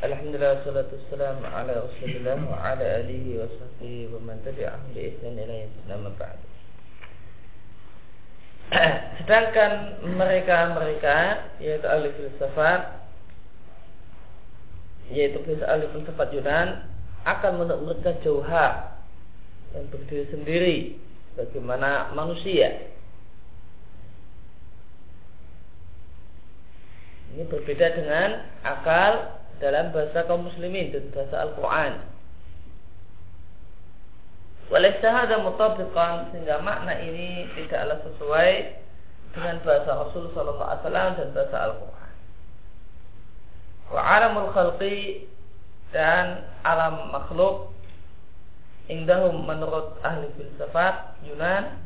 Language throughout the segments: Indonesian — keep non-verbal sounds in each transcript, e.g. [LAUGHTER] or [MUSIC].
Alhamdulillah salatu wassalam ala Rasulillah wa ala alihi wa sahbihi wa man tabi'ahum bi ihsan ila yaumil ba'd. [CLEARS THROAT] Sedangkan mereka-mereka yaitu ahli filsafat yaitu ahli filsafat Yunan akan menurut jauha yang berdiri sendiri bagaimana manusia Ini berbeda dengan akal dalam bahasa kaum muslimin dan bahasa Al-Quran. Walaysa hadha mutabiqan sehingga makna ini tidaklah sesuai dengan bahasa Rasul sallallahu alaihi wasallam dan bahasa Al-Qur'an. Wa alamul khalqi dan alam makhluk indahum menurut ahli filsafat Yunan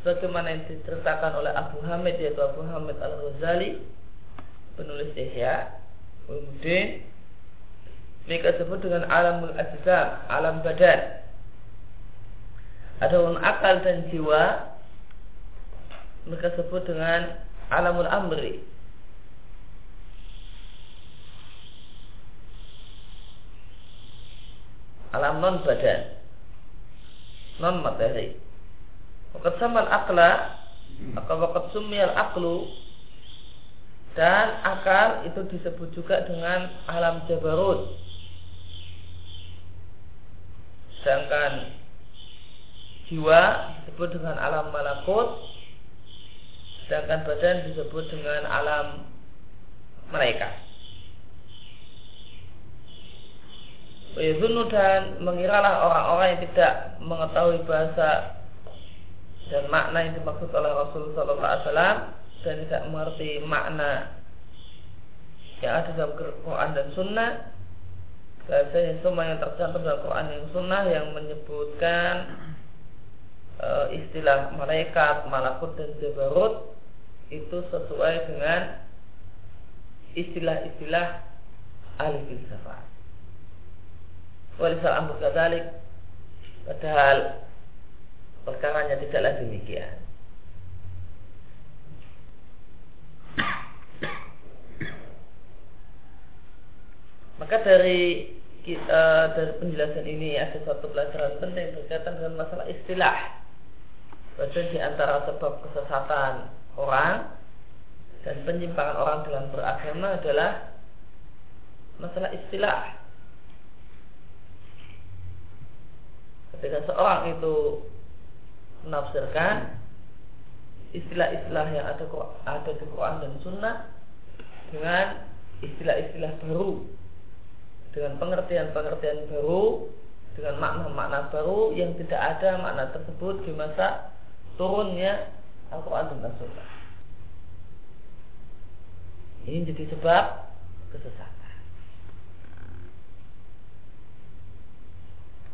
sebagaimana yang diceritakan oleh Abu Hamid yaitu Abu Hamid Al-Ghazali penulis Ihya Kemudian mereka sebut dengan alamul ajzam, alam badan. Adapun akal dan jiwa mereka sebut dengan alamul amri. Alam non badan, non materi. Wakat samal akla, maka wakat sumial aklu dan akal itu disebut juga dengan alam jabarut. Sedangkan jiwa disebut dengan alam malakut. Sedangkan badan disebut dengan alam mereka. Wayazunu dan mengiralah orang-orang yang tidak mengetahui bahasa dan makna yang dimaksud oleh Rasulullah SAW dan tidak mengerti makna yang ada dalam Quran dan Sunnah bahasanya semua yang tercantum dalam Quran dan Sunnah yang menyebutkan e, istilah malaikat, malakut dan jabarut itu sesuai dengan istilah-istilah ahli filsafat. Walisal amr kadalik padahal perkaranya tidaklah demikian. Maka dari uh, dari penjelasan ini ada satu pelajaran penting berkaitan dengan masalah istilah. Bahwa di antara sebab kesesatan orang dan penyimpangan orang dalam beragama adalah masalah istilah. Ketika seorang itu menafsirkan istilah-istilah yang ada ada di Quran dan Sunnah dengan istilah-istilah baru dengan pengertian-pengertian baru dengan makna-makna baru yang tidak ada makna tersebut di masa turunnya Al-Quran dan Sunnah. Ini jadi sebab kesesatan.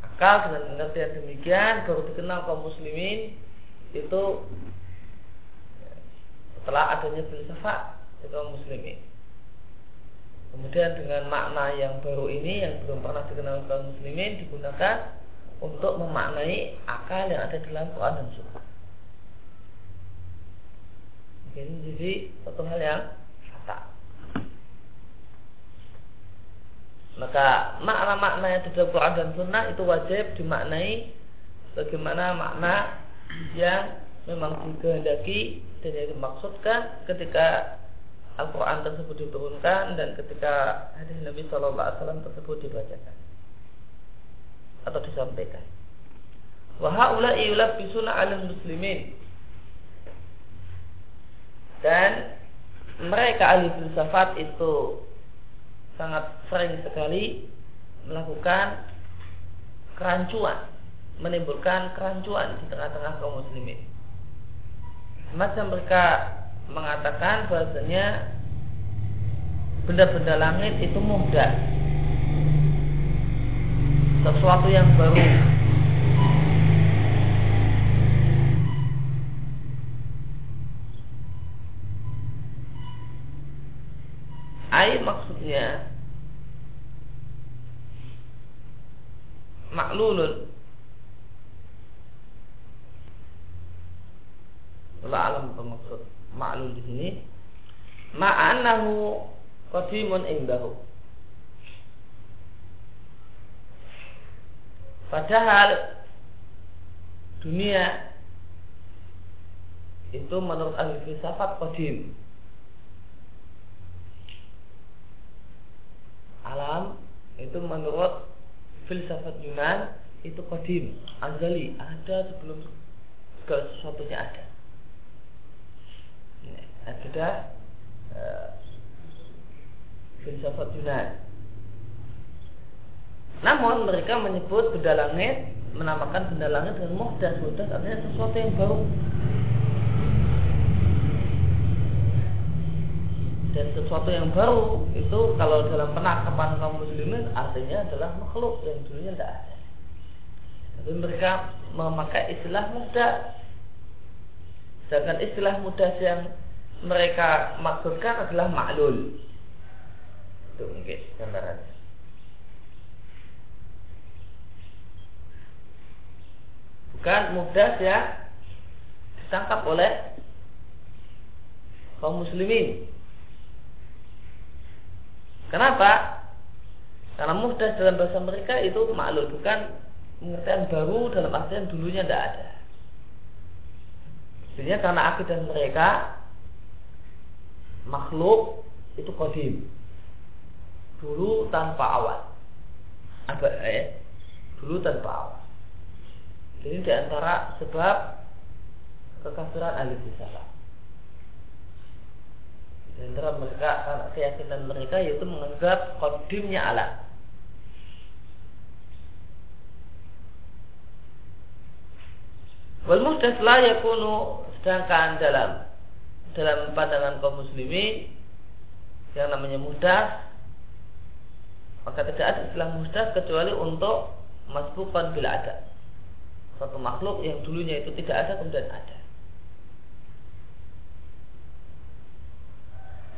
Akal dengan pengertian demikian baru dikenal kaum muslimin itu setelah adanya filsafat kaum muslimin. Kemudian dengan makna yang baru ini yang belum pernah dikenal kaum muslimin digunakan untuk memaknai akal yang ada dalam Quran dan Sunnah. Ini jadi satu hal yang fatal. Maka makna-makna yang ada dalam Quran dan Sunnah itu wajib dimaknai bagaimana makna yang memang dikehendaki dan dimaksudkan ketika Al-Quran tersebut diturunkan dan ketika hadis Nabi Shallallahu Alaihi Wasallam tersebut dibacakan atau disampaikan. Wahaula iulab bisuna alim muslimin dan mereka ahli filsafat itu sangat sering sekali melakukan kerancuan, menimbulkan kerancuan di tengah-tengah kaum muslimin. Semacam mereka mengatakan bahasanya benda-benda langit itu mudah. Sesuatu yang baru. Air maksudnya? Maklulun. Allah alam bermaksud maklum di sini. Ma'anahu qadimun indahu. Padahal dunia itu menurut ahli filsafat qadim. Alam itu menurut filsafat Yunan itu qadim azali ada sebelum segala sesuatunya ada. Ada uh, filsafat Yunan. Namun mereka menyebut benda langit, menamakan benda langit dengan muhdas. Muhdas artinya sesuatu yang baru. Dan sesuatu yang baru itu kalau dalam penangkapan kaum muslimin artinya adalah makhluk yang dulunya tidak ada. Tapi mereka memakai istilah muda. Sedangkan istilah muda yang mereka maksudkan adalah maklul. Itu mungkin gambarannya. Bukan mudah ya ditangkap oleh kaum muslimin. Kenapa? Karena mudah dalam bahasa mereka itu maklul bukan pengertian baru dalam artian dulunya tidak ada. Artinya karena akidah mereka makhluk itu kodim dulu tanpa awal. Apa eh? Dulu tanpa awal. Ini di antara sebab kekafiran ahli filsafat. Di antara mereka karena keyakinan mereka yaitu menganggap kodimnya alam. Wal muhdas la yakunu sedangkan dalam dalam pandangan kaum muslimin yang namanya mudah maka tidak ada istilah muhdas kecuali untuk masbukan bila ada satu makhluk yang dulunya itu tidak ada kemudian ada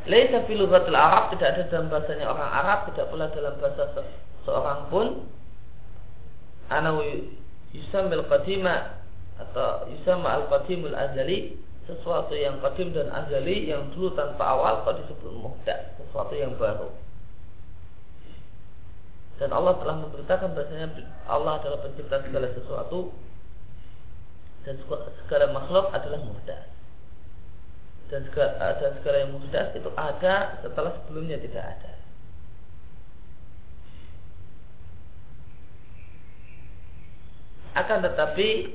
Laisa fi lughatil Arab tidak ada dalam bahasanya orang Arab, tidak pula dalam bahasa se seorang pun. Anahu yusamil qadima atau yusama al qadimul azali sesuatu yang qadim dan azali yang dulu tanpa awal kok disebut muhdas, sesuatu yang baru. Dan Allah telah memberitakan bahasanya Allah adalah pencipta segala sesuatu dan segala makhluk adalah muhdas. Dan segala, dan segala yang muhdas itu ada setelah sebelumnya tidak ada. Akan tetapi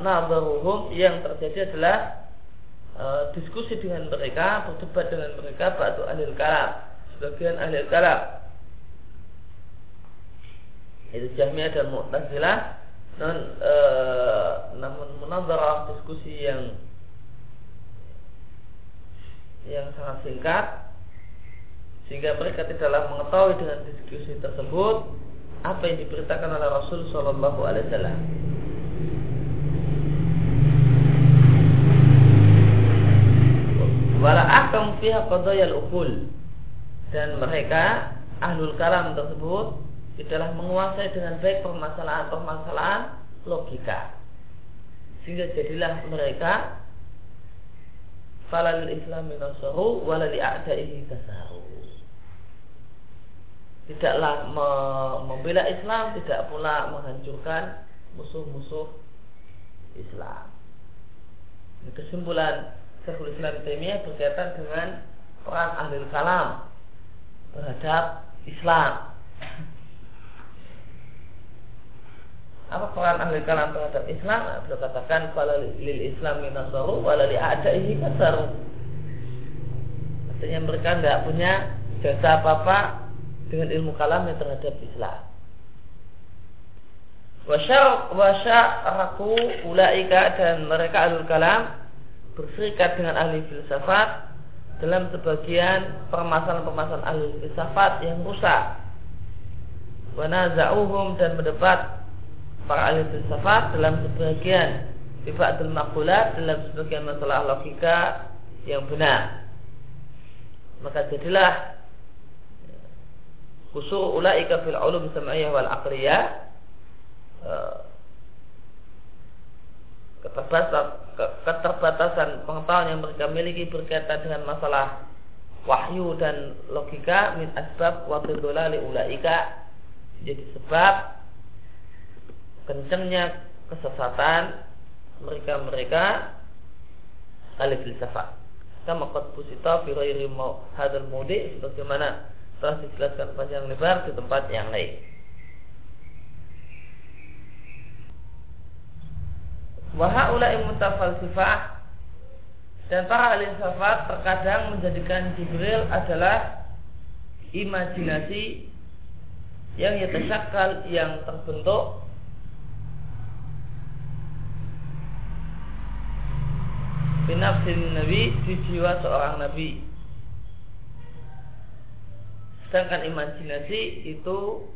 nazaruhum yang terjadi adalah e, diskusi dengan mereka, berdebat dengan mereka, batu ahli kalam, sebagian ahli kalam. Itu Jahmiyah dan Mu'tazilah. Non, e, namun munazarah diskusi yang yang sangat singkat. Sehingga mereka tidaklah mengetahui dengan diskusi tersebut apa yang diberitakan oleh Rasul Shallallahu Alaihi Wasallam. Akam fiha qadayal ukul dan mereka ahlul kalam tersebut tidaklah menguasai dengan baik permasalahan-permasalahan logika. Sehingga jadilah mereka falal islami nasaru wala li'a'daihi kasaru tidaklah membela Islam tidak pula menghancurkan musuh-musuh Islam. Kesimpulan Syekhul Islam Taimiyah berkaitan dengan peran ahli kalam terhadap Islam apa peran ahli kalam terhadap Islam? Nah, beliau katakan kalau lil Islam minasaru wala li a'daihi kasaru. Artinya mereka tidak punya jasa apa-apa dengan ilmu kalamnya terhadap Islam. Wasyaraku ulaika dan mereka ahli kalam berserikat dengan ahli filsafat dalam sebagian permasalahan-permasalahan ahli filsafat yang rusak. Wanaza'uhum dan mendebat para ahli filsafat dalam sebagian sifatul makulat dalam sebagian masalah logika yang benar. Maka jadilah kusur ulaika fil ulum sam'iyah wal aqliyah eh, keterbatasan, keterbatasan pengetahuan yang mereka miliki berkaitan dengan masalah wahyu dan logika min asbab wa ulaika jadi sebab kencengnya kesesatan mereka-mereka ahli filsafat. Kama qad pusita fi ghairi hadal mudi sebagaimana telah dijelaskan panjang lebar di tempat yang lain. Wahaulai mutafalsifah. Dan para ahli filsafat terkadang menjadikan Jibril adalah imajinasi yang yatasyakkal yang terbentuk. Binafsin nabi di jiwa seorang nabi. Sedangkan imajinasi itu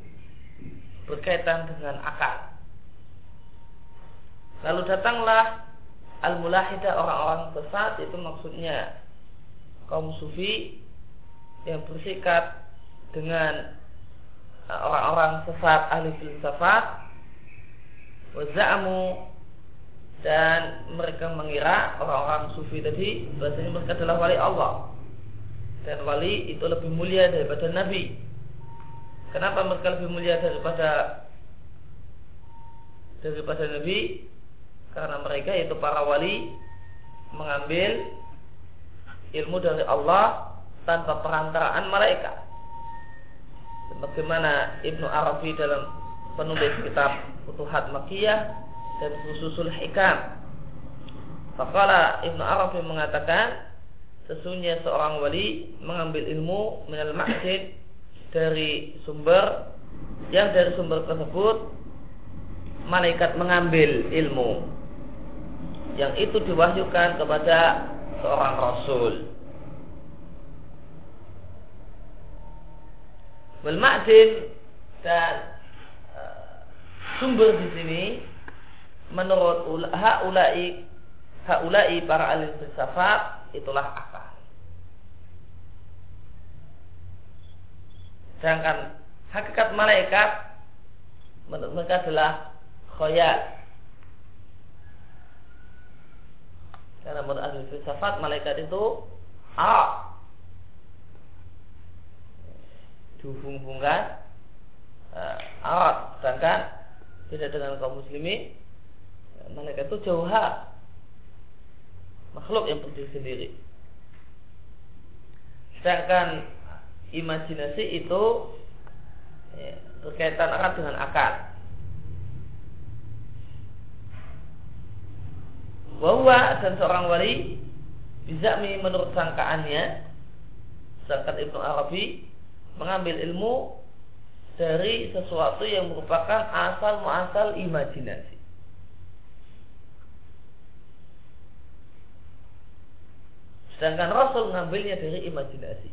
berkaitan dengan akal lalu datanglah al-mulahida orang-orang sesat itu maksudnya kaum sufi yang bersikap dengan orang-orang sesat ahli filsafat. Waza'amu dan mereka mengira orang-orang sufi tadi bahasanya mereka adalah wali Allah. Dan wali itu lebih mulia daripada nabi. Kenapa mereka lebih mulia daripada daripada nabi karena mereka itu para wali mengambil ilmu dari Allah tanpa perantaraan mereka sebagaimana Ibnu Arabi dalam penulis kitab Futuhat Makiyah dan khususul hikam. Fakala Ibnu Arabi mengatakan sesungguhnya seorang wali mengambil ilmu minal ma'jid dari sumber yang dari sumber tersebut malaikat mengambil ilmu yang itu diwahyukan kepada seorang rasul. Wal ma'jid dan uh, sumber di sini menurut haulai haulai para ahli filsafat itulah akal. Sedangkan hakikat malaikat menurut mereka adalah khoyal. Karena menurut ahli filsafat malaikat itu a dihubung-hubungkan uh, arat sedangkan tidak dengan kaum muslimin malaikat itu jauha makhluk yang berdiri sendiri. Sedangkan imajinasi itu ya, berkaitan erat dengan akal bahwa dan seorang wali bisa menurut sangkaannya sedangkan Ibnu Arabi mengambil ilmu dari sesuatu yang merupakan asal muasal imajinasi Sedangkan Rasul ngambilnya dari imajinasi.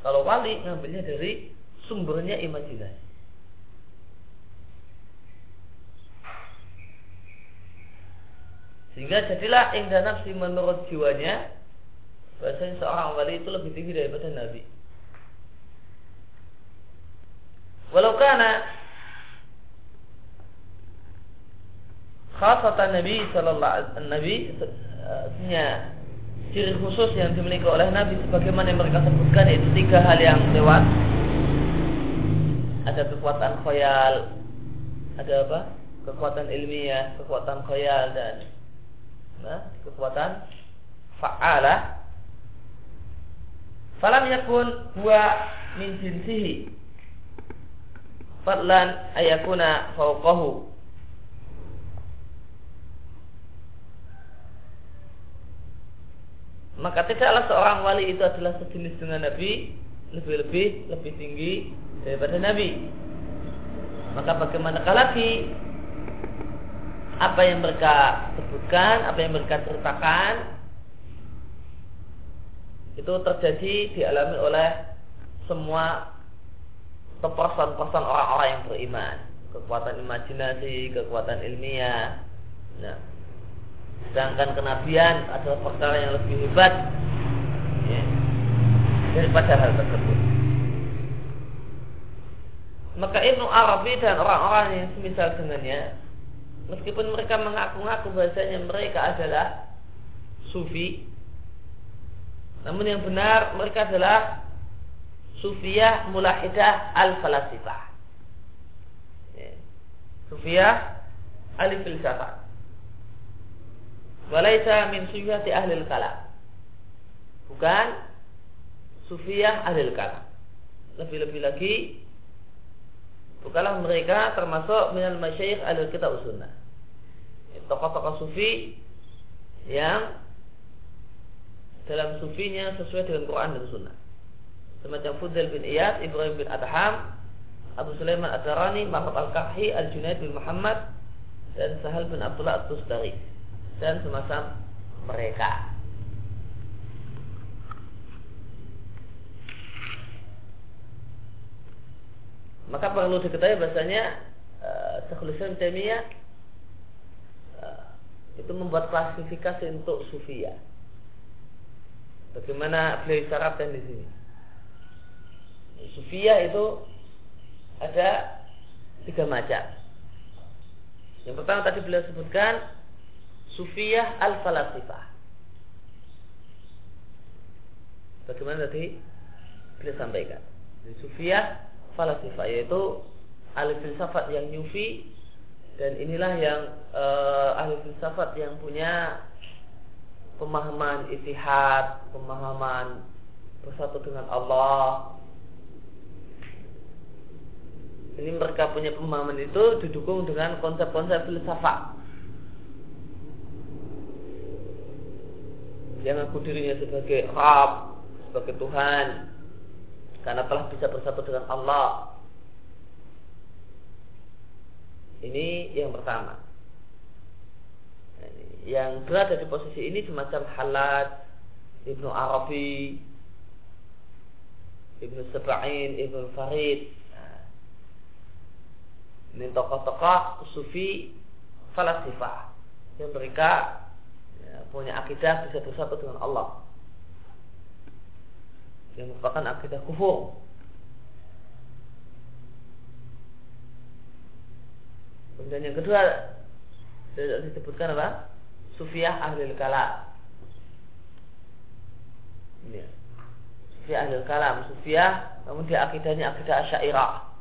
Kalau wali ngambilnya dari sumbernya imajinasi. Sehingga jadilah indah nafsi menurut jiwanya Bahasanya seorang wali itu lebih tinggi daripada Nabi. Walau karena Khasatan Nabi Sallallahu Alaihi Nabi ciri khusus yang dimiliki oleh Nabi sebagaimana yang mereka sebutkan yaitu tiga hal yang lewat. Ada kekuatan khoyal ada apa? Kekuatan ilmiah kekuatan khoyal dan nah, kekuatan fa'ala. Falam yakun huwa min jinsihi. Fadlan ayakuna fauqahu maka tidaklah seorang wali itu adalah sejenis dengan Nabi lebih-lebih lebih tinggi daripada Nabi. Maka bagaimana lagi apa yang mereka sebutkan, apa yang mereka ceritakan itu terjadi dialami oleh semua person-person orang-orang yang beriman kekuatan imajinasi, kekuatan ilmiah nah, Sedangkan kenabian adalah perkara yang lebih hebat ya, daripada hal tersebut. Maka Ibnu Arabi dan orang-orang yang semisal dengannya Meskipun mereka mengaku-ngaku bahasanya mereka adalah Sufi Namun yang benar mereka adalah Sufiyah Mulahidah Al-Falasifah ya. Sufiyah ahli filsafat. Walaisa min sufiyati ahli kalam. Bukan sufiyah ahli kalam. Lebih-lebih lagi bukanlah mereka termasuk minal masyayikh ahli kitab sunnah. Tokoh-tokoh sufi yang dalam sufinya sesuai dengan Quran dan Sunnah. Semacam Fudail bin Iyad, Ibrahim bin Adham, Abu Sulaiman Ad-Darani, Al-Kahhi, Al-Junaid bin Muhammad, dan Sahal bin Abdullah At-Tustari. Dan semacam mereka. Maka perlu diketahui bahasanya uh, Syekhul Islam Taimiyah uh, itu membuat klasifikasi untuk sufiyah. Bagaimana beliau isyaratkan di sini? Sufiyah itu ada tiga macam. Yang pertama tadi beliau sebutkan Sufiyah al-falasifah. Bagaimana tadi beliau sampaikan? Sufiyah falasifah yaitu ahli filsafat yang nyufi dan inilah yang uh, ahli filsafat yang punya pemahaman itihad, pemahaman bersatu dengan Allah. Ini mereka punya pemahaman itu didukung dengan konsep-konsep filsafat. Yang aku dirinya sebagai Rab, sebagai Tuhan, karena telah bisa bersatu dengan Allah. Ini yang pertama yang berada di posisi ini semacam Halad, Ibnu Arabi, Ibnu Sab'in, Ibnu Farid. Nah, ini tokoh-tokoh sufi falasifah yang mereka ya, punya akidah bisa bersatu dengan Allah yang merupakan akidah kufur. Kemudian yang kedua disebutkan apa? Sufiyah ahli kalam. Ini. Sufiyah ahli kalam, Sufiyah namun dia akidahnya akidah Asy'ariyah.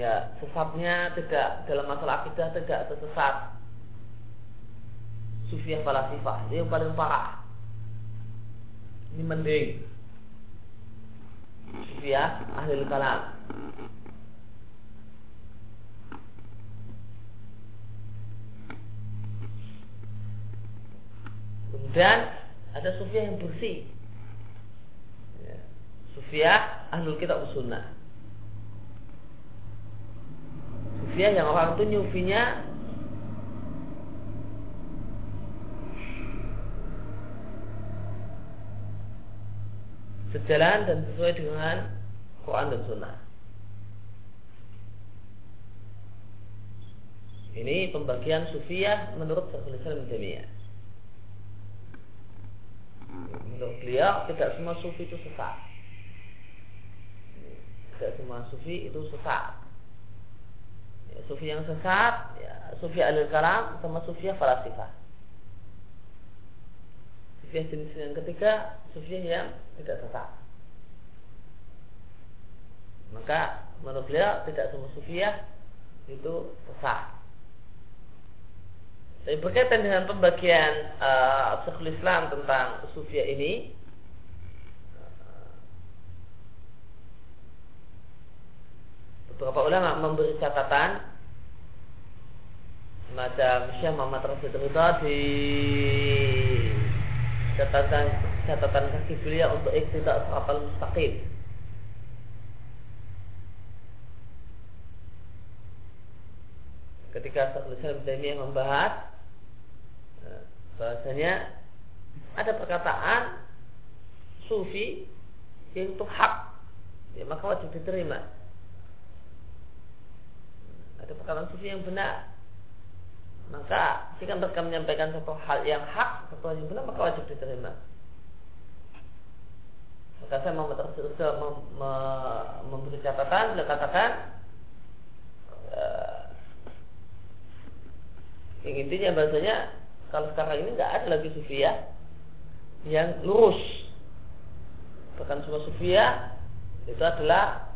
Ya, sesatnya tidak dalam masalah akidah tidak sesat. Sufiyah falasifah, ini yang paling parah. Ini mending. Sufiyah ahli kalam. Kemudian ada sufiah yang bersih. Ya. Sufiah ahlul kitab sunnah. Sufiah yang orang itu nyufinya sejalan dan sesuai dengan Quran dan Sunnah. Ini pembagian sufiah menurut Syekhul Islam Taimiyah. Menurut beliau tidak semua sufi itu sesat. Tidak semua sufi itu sesat. Ya, sufi yang sesat, ya, sufi alil kalam sama sufi falasifah. Sufi jenis yang ketiga, sufi yang tidak sesat. Maka menurut beliau tidak semua sufiah itu sesat. Tapi berkaitan dengan pembagian uh, Islam tentang sufia ini beberapa ulama memberi catatan semacam Syekh Muhammad Rasid di catatan catatan kaki beliau untuk iktidak seratal mustaqim. Ketika Syekhul Islam Taimiyah membahas eh, bahasanya ada perkataan sufi yang itu hak. Ya, maka wajib diterima. Ada perkataan sufi yang benar. Maka jika mereka menyampaikan satu hal yang hak satu hal yang benar maka wajib diterima maka saya mau terus mem, memberi catatan beliau katakan eh, yang intinya bahasanya kalau sekarang ini nggak ada lagi sufia yang lurus. Bahkan semua sufia itu adalah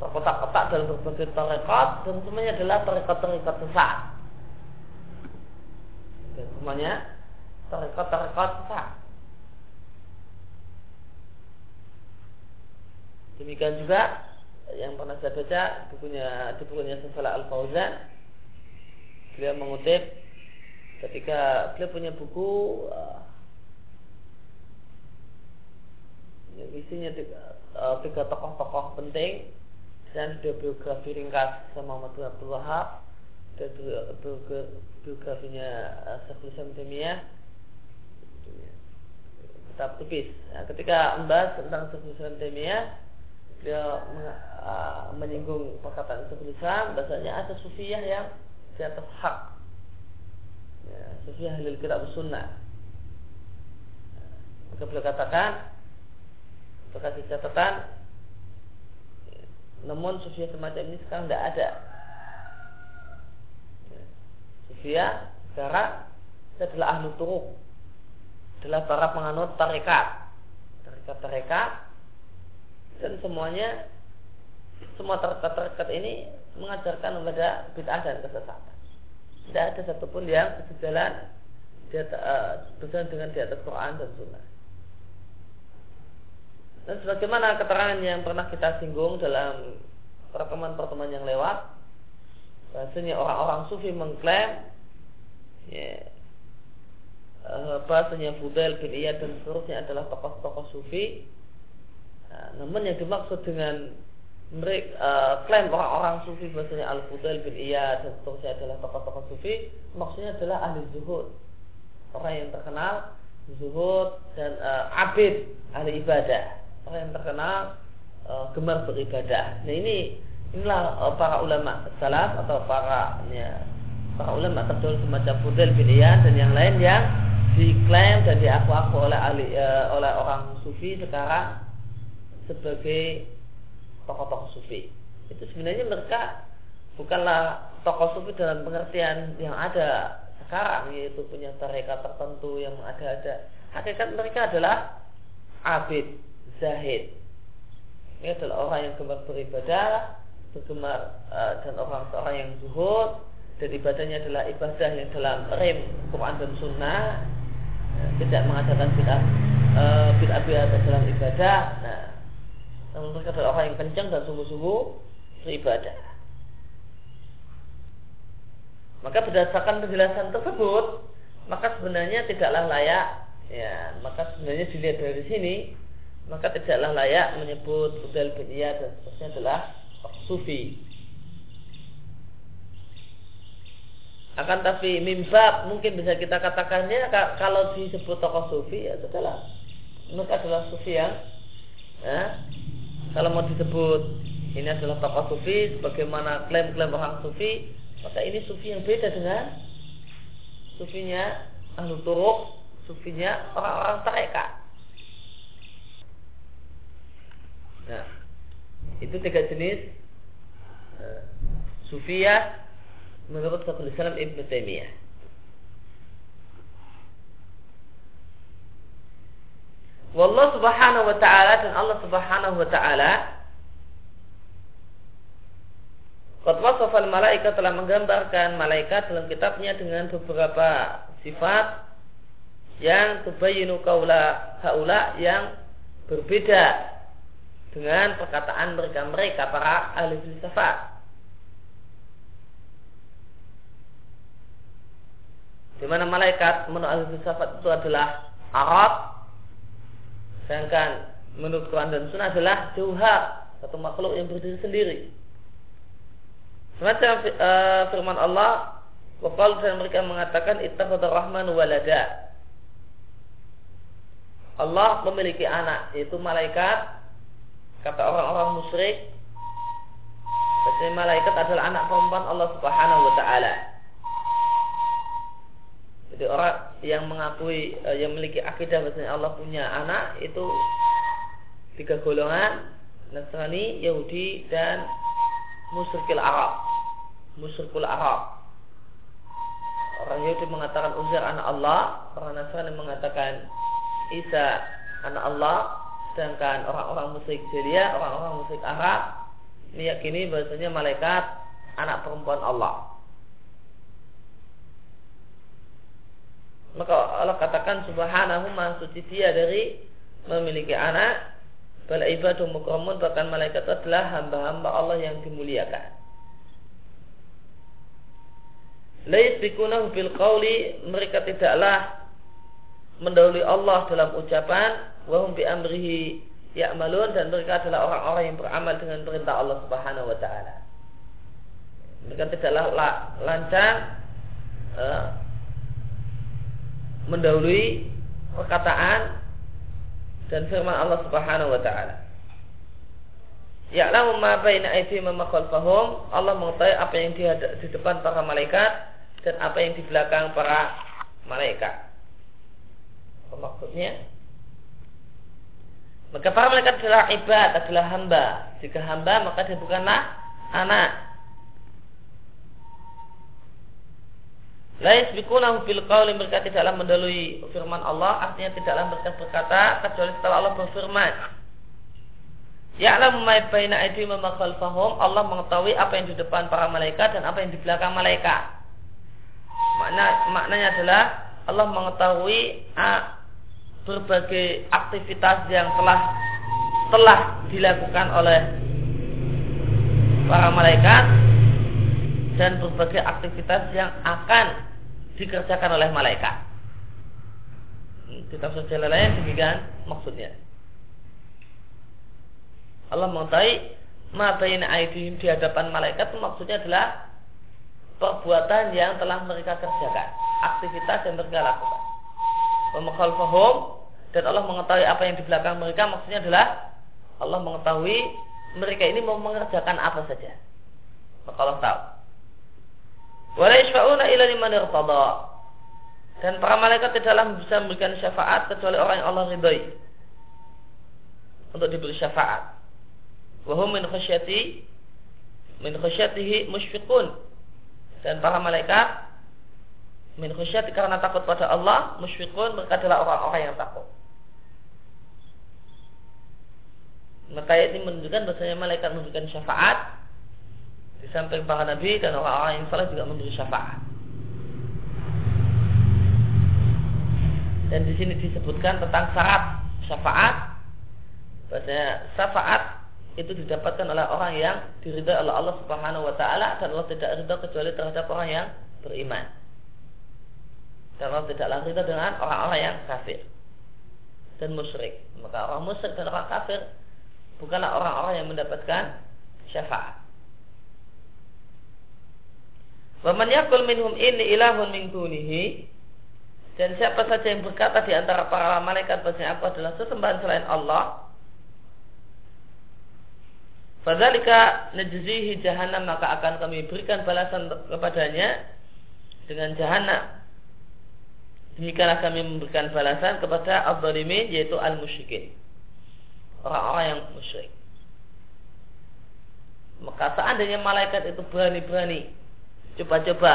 terkotak-kotak dalam berbagai tarekat dan semuanya adalah tarekat-tarekat sesat. Dan semuanya tarekat-tarekat sesat. Demikian juga yang pernah saya baca bukunya di bukunya Sefala Al Fauzan beliau mengutip ketika beliau punya buku uh, isinya tiga, uh, tiga tokoh-tokoh penting dan biografi ringkas sama Muhammad Abdul Wahab dan biografinya uh, Syekhul Islam kitab tipis. Nah, ketika membahas tentang Syekhul Islam dia uh, menyinggung perkataan Syekhul Islam bahasanya ada sufiyah yang di atas hak. Ya, sufiyah halil kitab sunnah. Maka beliau katakan Berkasih catatan Namun sufia semacam ini sekarang tidak ada Sufia sekarang adalah ahlu turuk Adalah para penganut tarekat Tarekat-tarekat Dan semuanya Semua tarekat-tarekat ini Mengajarkan kepada bid'ah dan kesesatan Tidak ada satupun yang atas, uh, berjalan dengan di atas Quran dan Sunnah. Dan sebagaimana keterangan yang pernah kita singgung dalam pertemuan-pertemuan yang lewat, bahasanya orang-orang sufi mengklaim ya, eh, bahasanya Fudail bin Iyad dan seterusnya adalah tokoh-tokoh sufi. Nah, namun yang dimaksud dengan mereka uh, klaim orang-orang sufi bahasanya Al Fudail bin Iyad dan seterusnya adalah tokoh-tokoh sufi, maksudnya adalah ahli zuhud, orang yang terkenal zuhud dan uh, abid ahli ibadah. Orang yang terkenal uh, gemar beribadah. Nah ini inilah uh, para ulama salaf atau para ya, para ulama terdahulu semacam Fudel bin Iyan dan yang lain yang diklaim dan diaku-aku oleh ahli, uh, oleh orang sufi sekarang sebagai tokoh-tokoh sufi. Itu sebenarnya mereka bukanlah tokoh sufi dalam pengertian yang ada sekarang yaitu punya tarekat tertentu yang ada-ada. Hakikat mereka adalah abid, zahid. Ini adalah orang yang gemar beribadah, bergemar uh, dan orang seorang yang zuhud dan ibadahnya adalah ibadah yang dalam rem Quran dan Sunnah uh, tidak mengadakan bid'ah bid'ah bid'ah dalam ibadah. Namun mereka adalah orang yang kencang dan sungguh-sungguh beribadah. Maka berdasarkan penjelasan tersebut, maka sebenarnya tidaklah layak ya, maka sebenarnya dilihat dari sini maka tidaklah layak menyebut Fudel bin Iyad dan seterusnya adalah sufi. Akan tapi mimbab mungkin bisa kita katakannya kalau disebut tokoh sufi ya adalah mereka adalah sufi yang ya, kalau mau disebut ini adalah tokoh sufi sebagaimana klaim-klaim orang sufi maka ini sufi yang beda dengan sufinya ahlu turuk sufinya orang-orang tarekat Nah, itu tiga jenis uh, sufiyah menurut Syekhul Islam Ibn Taimiyah. Wallah subhanahu wa ta'ala dan Allah subhanahu wa ta'ala Qad wasafal malaikat telah menggambarkan malaikat dalam kitabnya dengan beberapa sifat yang tubayinu kaula haula yang berbeda dengan perkataan mereka-mereka para ahli filsafat. Di mana malaikat menurut ahli filsafat itu adalah Arab, sedangkan menurut Quran dan Sunnah adalah Juhar, satu makhluk yang berdiri sendiri. Semacam uh, firman Allah, Wakal dan mereka mengatakan ittakhadar rahman walada. Allah memiliki anak, yaitu malaikat kata orang-orang musyrik bahwa malaikat adalah anak perempuan Allah Subhanahu wa taala. Jadi orang yang mengakui eh, yang memiliki akidah bahwasanya Allah punya anak itu tiga golongan Nasrani, Yahudi dan musyrikil Arab. Musyrikul Arab. Orang Yahudi mengatakan Uzair anak Allah, orang Nasrani mengatakan Isa anak Allah, sedangkan orang-orang musyrik Jelia, orang-orang musyrik Arab meyakini bahasanya malaikat anak perempuan Allah. Maka Allah katakan subhanahu ma suci dia dari memiliki anak Bal ibadu mukramun bahkan malaikat adalah hamba-hamba Allah yang dimuliakan. Lais bikunahu bil qawli mereka tidaklah mendahului Allah dalam ucapan wahum bi amrihi ya'malun dan mereka adalah orang-orang yang beramal dengan perintah Allah Subhanahu wa taala. Mereka tidaklah lancang uh, mendahului perkataan dan firman Allah Subhanahu wa taala. Ya'lamu ma baina aydihim wa khalfahum. Allah mengetahui apa yang di, di depan para malaikat dan apa yang di belakang para malaikat. Apa maksudnya? Maka para malaikat adalah ibad, adalah hamba. Jika hamba maka dia bukanlah anak. Lais bikunahu bil qawli mereka tidaklah mendalui firman Allah artinya tidaklah mereka berkata kecuali setelah Allah berfirman Ya'lamu ma baina aydihim Allah mengetahui apa yang di depan para malaikat dan apa yang di belakang malaikat. Makna maknanya adalah Allah mengetahui ah, berbagai aktivitas yang telah telah dilakukan oleh para malaikat dan berbagai aktivitas yang akan dikerjakan oleh malaikat. Kita tafsir lain demikian maksudnya. Allah mengetahui ma bayna aidihim di hadapan malaikat itu maksudnya adalah perbuatan yang telah mereka kerjakan, aktivitas yang mereka lakukan. Wa dan Allah mengetahui apa yang di belakang mereka maksudnya adalah Allah mengetahui mereka ini mau mengerjakan apa saja. Maka Allah tahu. Wala yashfa'una liman irtada. Dan para malaikat tidaklah bisa memberikan syafaat kecuali orang yang Allah ridhai. Untuk diberi syafaat. Wa hum min khasyati min khasyatihi musyfiqun. Dan para malaikat min khasyati karena takut pada Allah, musyfiqun mereka adalah orang-orang yang takut. Maka ini menunjukkan bahasanya malaikat memberikan syafaat di samping para nabi dan orang-orang yang salah juga memberi syafaat. Dan di sini disebutkan tentang syarat syafaat. Bahasanya syafaat itu didapatkan oleh orang yang diridha oleh Allah Subhanahu wa taala dan Allah tidak ridha kecuali terhadap orang yang beriman. Dan Allah tidaklah ridha dengan orang-orang yang kafir dan musyrik. Maka orang musyrik dan orang kafir bukanlah orang-orang yang mendapatkan syafaat. Waman yakul minhum ini ilahun min dunihi dan siapa saja yang berkata di antara para malaikat bahwa aku adalah sesembahan selain Allah Fadzalika najzihi jahannam maka akan kami berikan balasan kepadanya dengan jahannam. Demikianlah kami memberikan balasan kepada al-zalimin yaitu al-musyrikin. Orang-orang yang musyrik. Maka seandainya malaikat itu berani-berani coba-coba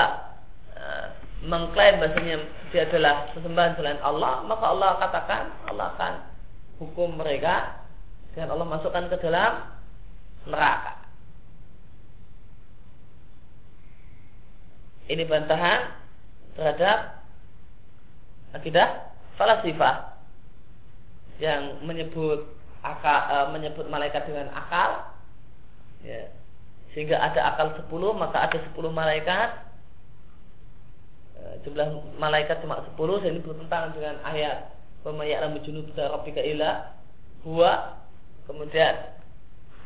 uh, mengklaim bahasanya dia adalah sesembahan selain Allah, maka Allah katakan Allah akan hukum mereka dan Allah masukkan ke dalam neraka. Ini bantahan terhadap akidah falasifah yang menyebut akal, e, menyebut malaikat dengan akal ya, sehingga ada akal 10 maka ada 10 malaikat. E, jumlah malaikat cuma 10 dan ini bertentangan dengan ayat. Pemayaran junub rabbika ila huwa. Kemudian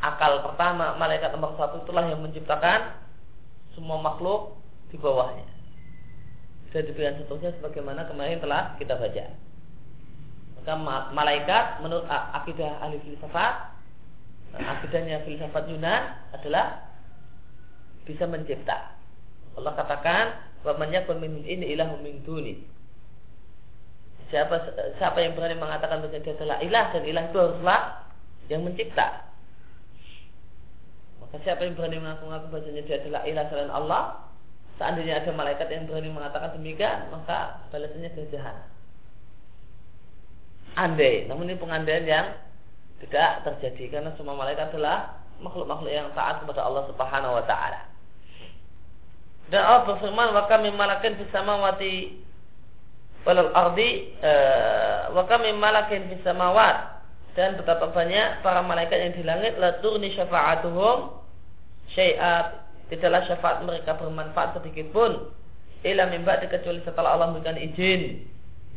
akal pertama malaikat nomor satu itulah yang menciptakan semua makhluk di bawahnya. Dan demikian seterusnya sebagaimana kemarin telah kita baca. Maka malaikat menurut akidah ahli filsafat akidahnya filsafat Yunan adalah bisa mencipta. Allah katakan, "Wa man yakun min ini ilahu min duni." Siapa siapa yang berani mengatakan bahwa dia adalah ilah dan ilah itu haruslah yang mencipta. Maka siapa yang berani mengaku-ngaku bahwasanya dia adalah ilah selain Allah, seandainya ada malaikat yang berani mengatakan demikian, maka balasannya ke jahat. Andai, namun ini pengandaian yang tidak terjadi karena semua malaikat adalah makhluk-makhluk yang taat kepada Allah Subhanahu wa taala. Dan Allah berfirman, "Wa kam malakin fis samawati wal ardi uh, wa kam malakin fis samawat." Dan betapa banyak para malaikat yang di langit la turni syafa'atuhum syai'at tidaklah syafaat mereka bermanfaat sedikit pun ila mimba kecuali setelah Allah memberikan izin.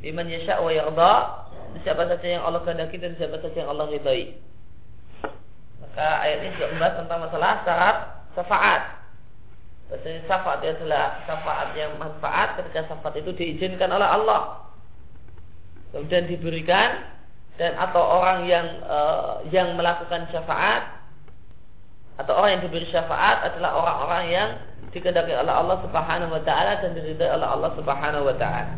Iman yasha wa yarda siapa saja yang Allah kehendaki dan siapa saja yang Allah ridhai maka ayat ini juga membahas tentang masalah syarat syafaat Bahasanya syafaat adalah syafaat yang manfaat ketika syafaat itu diizinkan oleh Allah. Kemudian diberikan dan atau orang yang uh, yang melakukan syafaat atau orang yang diberi syafaat adalah orang-orang yang dikehendaki oleh Allah Subhanahu wa taala dan diridhai oleh Allah Subhanahu wa taala.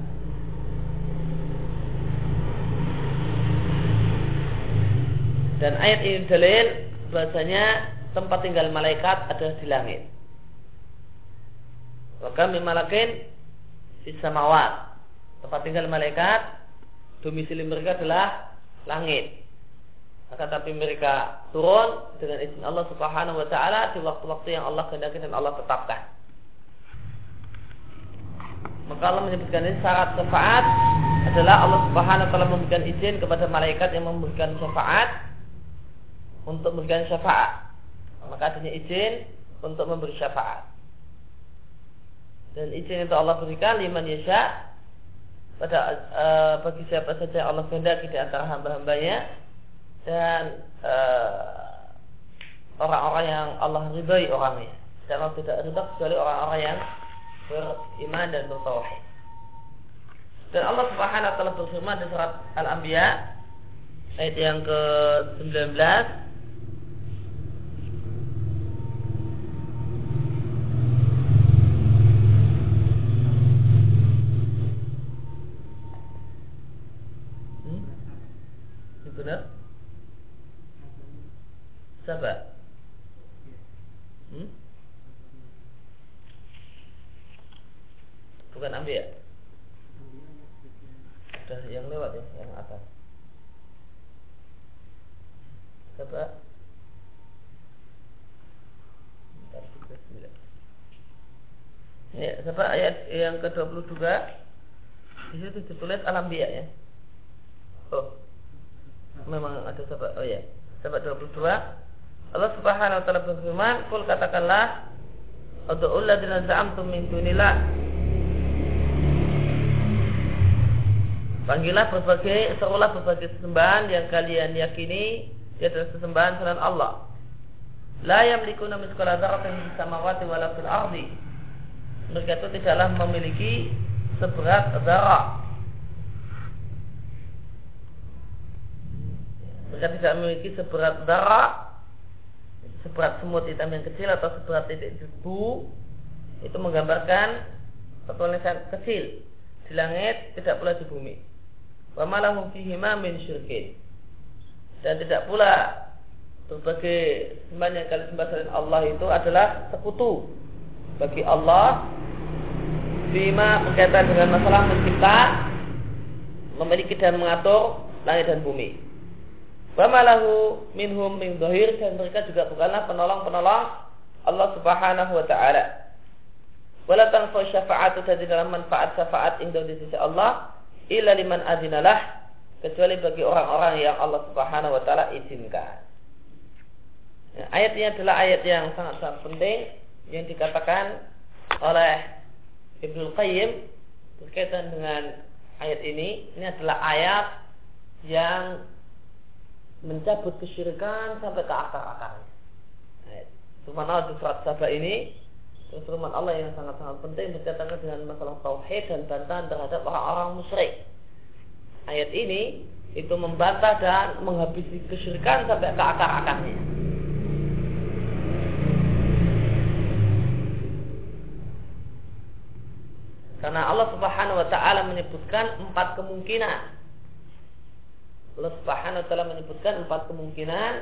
Dan ayat ini dalil bahasanya tempat tinggal malaikat adalah di langit. Maka malakin di samawat. Tempat tinggal malaikat domisili mereka adalah langit. Maka tapi mereka turun dengan izin Allah Subhanahu wa taala di waktu-waktu yang Allah kehendaki dan Allah tetapkan. Maka Allah menyebutkan ini syarat syafaat adalah Allah Subhanahu wa taala memberikan izin kepada malaikat yang memberikan syafaat untuk memberikan syafaat. Maka adanya izin untuk memberi syafaat. Dan izin itu Allah berikan liman yasha pada uh, bagi siapa saja Allah kehendaki di antara hamba-hambanya dan uh, orang-orang yang Allah ridhai orangnya. Dan Allah tidak ridha kecuali orang-orang yang beriman dan bertauhid. Dan Allah Subhanahu wa taala berfirman di surat Al-Anbiya ayat yang ke-19 benar? Siapa? Hmm? Bukan ambil ya? Sudah yang lewat ya, yang atas. Siapa? Ya, siapa ayat yang ke-22 Di situ ditulis alam biak ya Oh memang ada sahabat oh ya sahabat 22 Allah Subhanahu wa taala berfirman kul katakanlah Ud'ul ladzina za'amtum min dunillah Panggillah berbagai seolah berbagai sesembahan yang kalian yakini dia adalah sesembahan selain Allah. La yamlikuna mithqala dzarratin fis samawati wala fil ardi. Mereka itu tidaklah memiliki seberat zarah mereka tidak memiliki seberat darah seberat semut hitam yang kecil atau seberat titik debu. Itu menggambarkan satu lisan kecil di langit tidak pula di bumi. Wa malahum fihima min dan tidak pula berbagai sembahan yang kalian sembah selain Allah itu adalah sekutu bagi Allah. Bima berkaitan dengan masalah mencipta memiliki dan mengatur langit dan bumi Famalahu minhum min zahir dan mereka juga bukanlah penolong-penolong Allah Subhanahu wa taala. Wala tanfa syafa'atu dan dalam manfaat syafaat indah di sisi Allah illa liman adinalah kecuali bagi orang-orang yang Allah Subhanahu wa taala izinkan. Ya, ayat ini adalah ayat yang sangat-sangat penting yang dikatakan oleh Ibnu Qayyim berkaitan dengan ayat ini. Ini adalah ayat yang mencabut kesyirikan sampai ke akar-akarnya. Firman Allah di surat Sabah ini firman Allah yang sangat-sangat penting berkaitan dengan masalah tauhid dan bantahan terhadap orang-orang musyrik. Ayat ini itu membantah dan menghabisi kesyirikan sampai ke akar-akarnya. Karena Allah Subhanahu wa taala menyebutkan empat kemungkinan Allah Subhanahu wa taala menyebutkan empat kemungkinan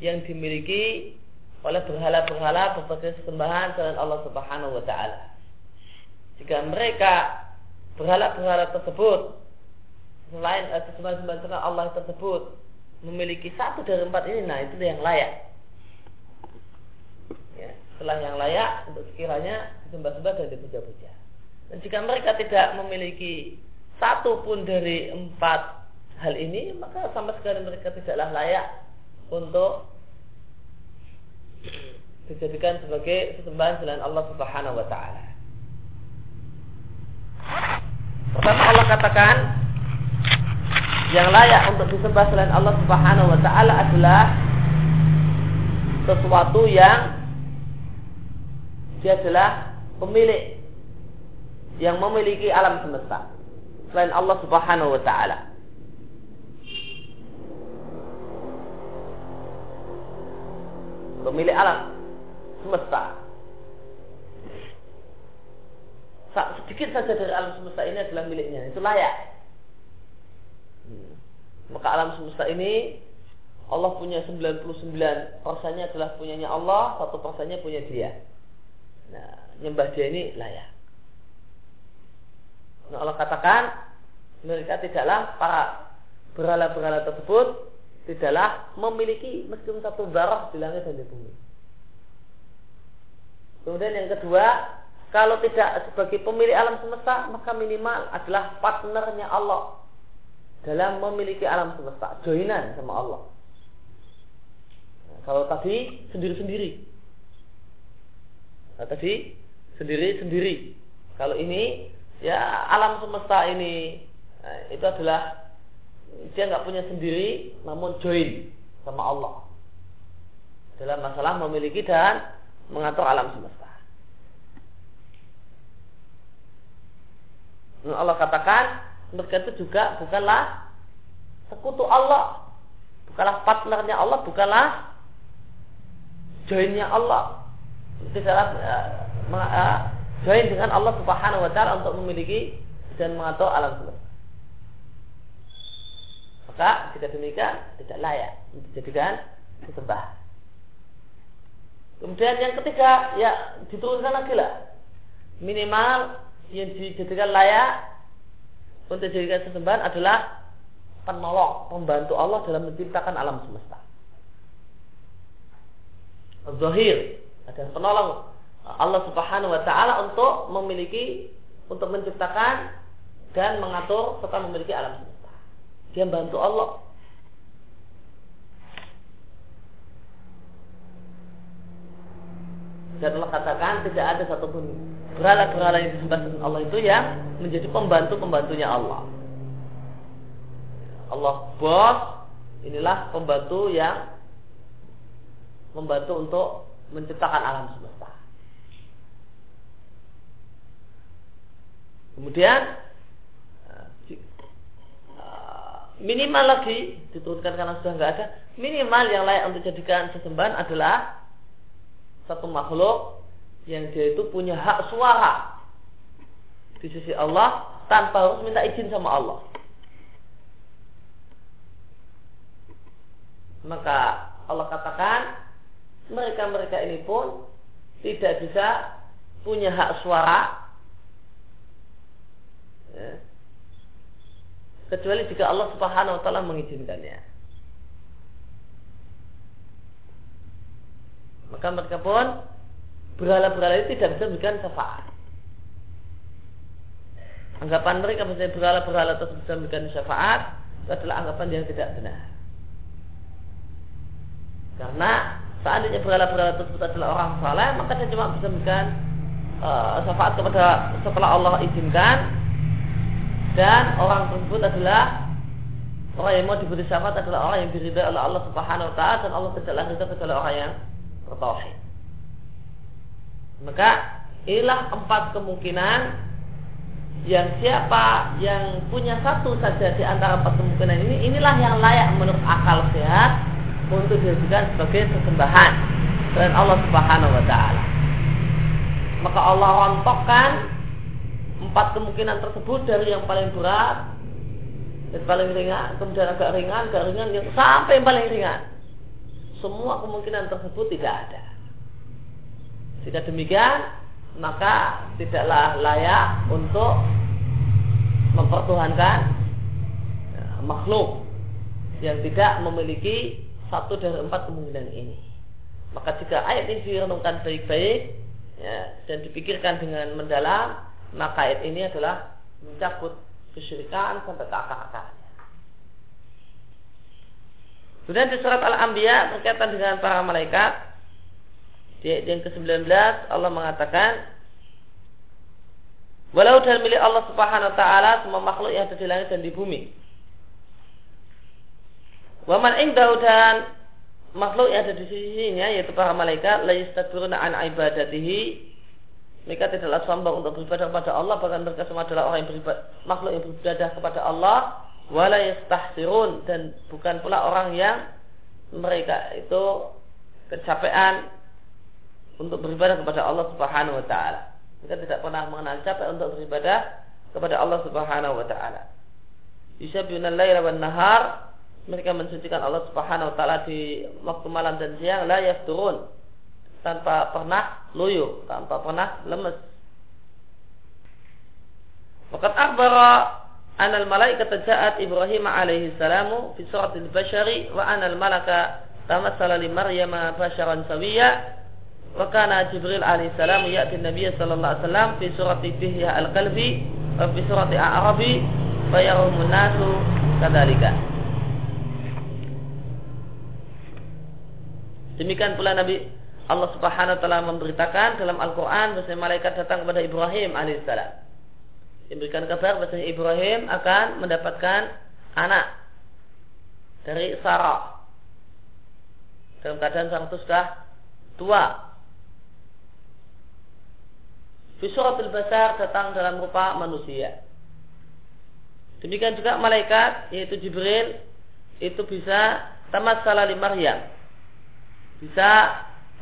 yang dimiliki oleh berhala-berhala berbagai sesembahan selain Allah Subhanahu wa taala. Jika mereka berhala-berhala tersebut selain eh, sesembahan-sembahan selain Allah tersebut memiliki satu dari empat ini, nah itu yang layak. Ya, setelah yang layak untuk sekiranya disembah-sembah dan dipuja-puja. Dan jika mereka tidak memiliki satu pun dari empat hal ini, maka sama sekali mereka tidaklah layak untuk dijadikan sebagai sesembahan selain Allah Subhanahu wa taala. Pertama Allah katakan yang layak untuk disembah selain Allah Subhanahu wa taala adalah sesuatu yang dia adalah pemilik yang memiliki alam semesta selain Allah Subhanahu wa taala. Pemilik alam semesta. Sedikit saja dari alam semesta ini adalah miliknya, itu layak. Hmm. Maka alam semesta ini Allah punya 99 persennya adalah punyanya Allah, satu persennya punya dia. Nah, nyembah dia ini layak. Nah, Allah katakan mereka tidaklah para berhala-berhala tersebut tidaklah memiliki meskipun satu darah di langit dan di bumi. Kemudian yang kedua, kalau tidak sebagai pemilik alam semesta, maka minimal adalah partnernya Allah dalam memiliki alam semesta, joinan sama Allah. Kalau tadi sendiri-sendiri, Nah, tadi sendiri-sendiri. Kalau ini ya alam semesta ini nah, itu adalah dia nggak punya sendiri, namun join sama Allah dalam masalah memiliki dan mengatur alam semesta. Nah, Allah katakan mereka itu juga bukanlah sekutu Allah, bukanlah partnernya Allah, bukanlah joinnya Allah tidaklah uh, uh, join dengan Allah Subhanahu wa taala untuk memiliki dan mengatur alam semesta. Maka jika demikian tidak layak dijadikan disembah. Kemudian yang ketiga ya diturunkan lagi lah minimal yang dijadikan layak untuk dijadikan sesembahan adalah penolong, pembantu Allah dalam menciptakan alam semesta. Zahir ada penolong Allah Subhanahu wa taala untuk memiliki untuk menciptakan dan mengatur serta memiliki alam semesta. Dia membantu Allah. Dan Allah katakan tidak ada satupun berhala-berhala yang disembah Allah itu yang menjadi pembantu-pembantunya Allah. Allah bos, inilah pembantu yang membantu untuk menciptakan alam semesta. Kemudian eh, eh, minimal lagi diturunkan karena sudah nggak ada minimal yang layak untuk dijadikan sesembahan adalah satu makhluk yang dia itu punya hak suara di sisi Allah tanpa harus minta izin sama Allah. Maka Allah katakan mereka-mereka ini pun tidak bisa punya hak suara ya, kecuali jika Allah Subhanahu wa taala mengizinkannya. Maka mereka pun berhala-berhala itu tidak bisa memberikan syafaat. Anggapan mereka bisa berhala-berhala tersebut bisa memberikan syafaat itu adalah anggapan yang tidak benar. Karena seandainya berhala-berhala tersebut adalah orang saleh maka dia cuma bisa memberikan uh, syafaat kepada setelah Allah izinkan dan orang tersebut adalah orang yang mau diberi syafaat adalah orang yang diridai oleh Allah Subhanahu wa taala dan Allah tidaklah ridha kecuali orang yang bertauhid. Maka inilah empat kemungkinan yang siapa yang punya satu saja di antara empat kemungkinan ini inilah yang layak menurut akal sehat untuk dijadikan sebagai sesembahan selain Allah Subhanahu wa taala. Maka Allah rontokkan empat kemungkinan tersebut dari yang paling berat dan paling ringan, kemudian agak ringan, agak ringan, yang sampai yang paling ringan. Semua kemungkinan tersebut tidak ada. Jika demikian, maka tidaklah layak untuk mempertuhankan ya, makhluk yang tidak memiliki satu dari empat kemungkinan ini. Maka jika ayat ini direnungkan baik-baik ya, dan dipikirkan dengan mendalam, maka ayat ini adalah mencabut kesyirikan sampai ke akar-akarnya. Kemudian di surat Al-Anbiya berkaitan dengan para malaikat di ayat yang ke-19 Allah mengatakan Walau dan milik Allah Subhanahu wa taala semua makhluk yang ada di langit dan di bumi. Waman indahu dan makhluk yang ada di sisinya yaitu para malaikat la an ibadatihi mereka tidaklah sombong untuk beribadah kepada Allah bahkan mereka semua adalah orang yang beribadah, makhluk yang beribadah kepada Allah wala yastahsirun dan bukan pula orang yang mereka itu kecapean untuk beribadah kepada Allah Subhanahu wa taala. Mereka tidak pernah mengenal capek untuk beribadah kepada Allah Subhanahu wa taala. Yusabbihuna al-laila wan nahar mereka mensucikan Allah Subhanahu wa taala di waktu malam dan siang la yafturun tanpa pernah loyo, tanpa pernah lemes. Waqad akhbara an al malaikata ja'at Ibrahim alaihi salamu fi suratil bashari wa an al malaka tamassala li Maryam basharan sawiya wa kana Jibril alaihi salam ya'ti an-nabiy sallallahu alaihi wasallam fi surati Dihya al-qalbi wa fi surati A'rabi fa yarumun nasu kadzalika Demikian pula Nabi Allah Subhanahu wa taala memberitakan dalam Al-Qur'an bahwa malaikat datang kepada Ibrahim alaihissalam. Diberikan kabar bahwa Ibrahim akan mendapatkan anak dari Sarah. Dalam keadaan sang itu sudah tua. Fisuratul Basar datang dalam rupa manusia. Demikian juga malaikat yaitu Jibril itu bisa tamat salah Maryam bisa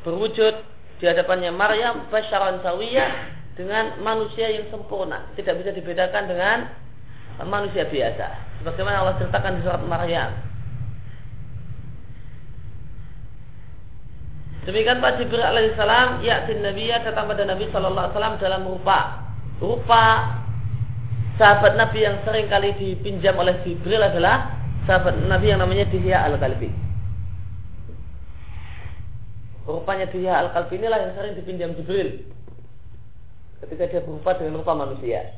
berwujud di hadapannya Maryam basyaran sawiyah dengan manusia yang sempurna, tidak bisa dibedakan dengan manusia biasa. Sebagaimana Allah ceritakan di surat Maryam. Demikian Pak Jibril alaihissalam yakin Nabiya datang pada Nabi Shallallahu alaihi wasallam dalam rupa rupa sahabat Nabi yang sering kali dipinjam oleh Jibril adalah sahabat Nabi yang namanya Dihya al-Kalbi. Rupanya dia Al-Kalbi inilah yang sering dipinjam Jibril ketika dia berupa dengan rupa manusia.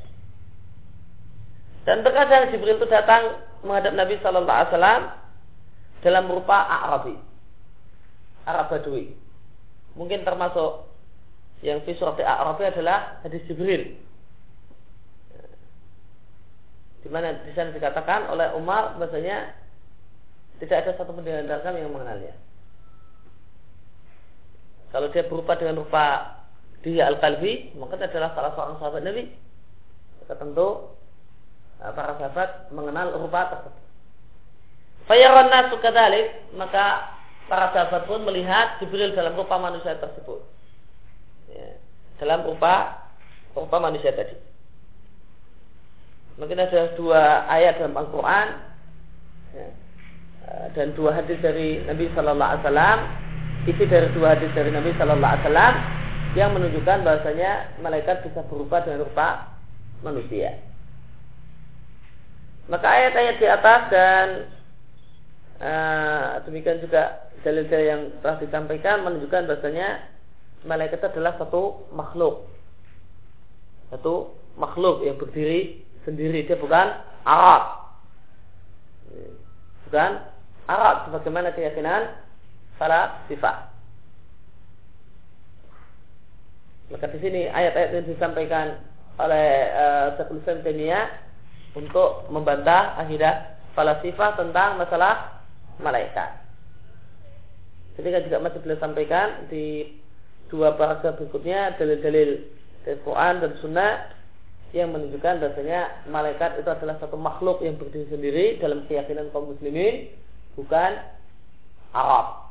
Dan terkadang Jibril itu datang menghadap Nabi Shallallahu Alaihi dalam rupa Arabi, Arab Badui. Mungkin termasuk yang fi surat Arabi adalah hadis Jibril. Di mana dikatakan oleh Umar bahasanya tidak ada satu kami yang mengenalnya. Kalau dia berupa dengan rupa dia al-kalbi, maka adalah salah seorang sahabat Nabi. Maka tentu nah, para sahabat mengenal rupa tersebut. Fayaran nasu kadalik, maka para sahabat pun melihat Jibril dalam rupa manusia tersebut. Ya, dalam rupa rupa manusia tadi. Mungkin ada dua ayat dalam Al-Quran ya, dan dua hadis dari Nabi Sallallahu Alaihi Wasallam isi dari dua hadis dari Nabi Shallallahu Alaihi Wasallam yang menunjukkan bahwasanya malaikat bisa berubah dengan rupa manusia. Maka ayat-ayat di atas dan uh, demikian juga dalil-dalil yang telah disampaikan menunjukkan bahwasanya malaikat adalah satu makhluk, satu makhluk yang berdiri sendiri dia bukan Arab, bukan Arab sebagaimana keyakinan para sifat. Maka di sini ayat-ayat yang disampaikan oleh uh, Syekhul untuk membantah akidah sifat tentang masalah malaikat. Jadi kan juga masih boleh sampaikan di dua paragraf berikutnya dalil-dalil dari Quran dan Sunnah yang menunjukkan bahasanya malaikat itu adalah satu makhluk yang berdiri sendiri dalam keyakinan kaum muslimin bukan Arab.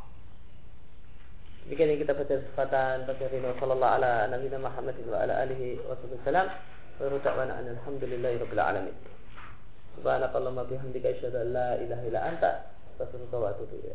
Demikian yang kita baca kesempatan pada. Sallallahu ala Nabi Muhammad wa ala alihi wa sallam. Wa ruta'wana alhamdulillahi rabbil alamin. Subhanakallahumma bihamdika la ilaha anta astaghfiruka wa atubu.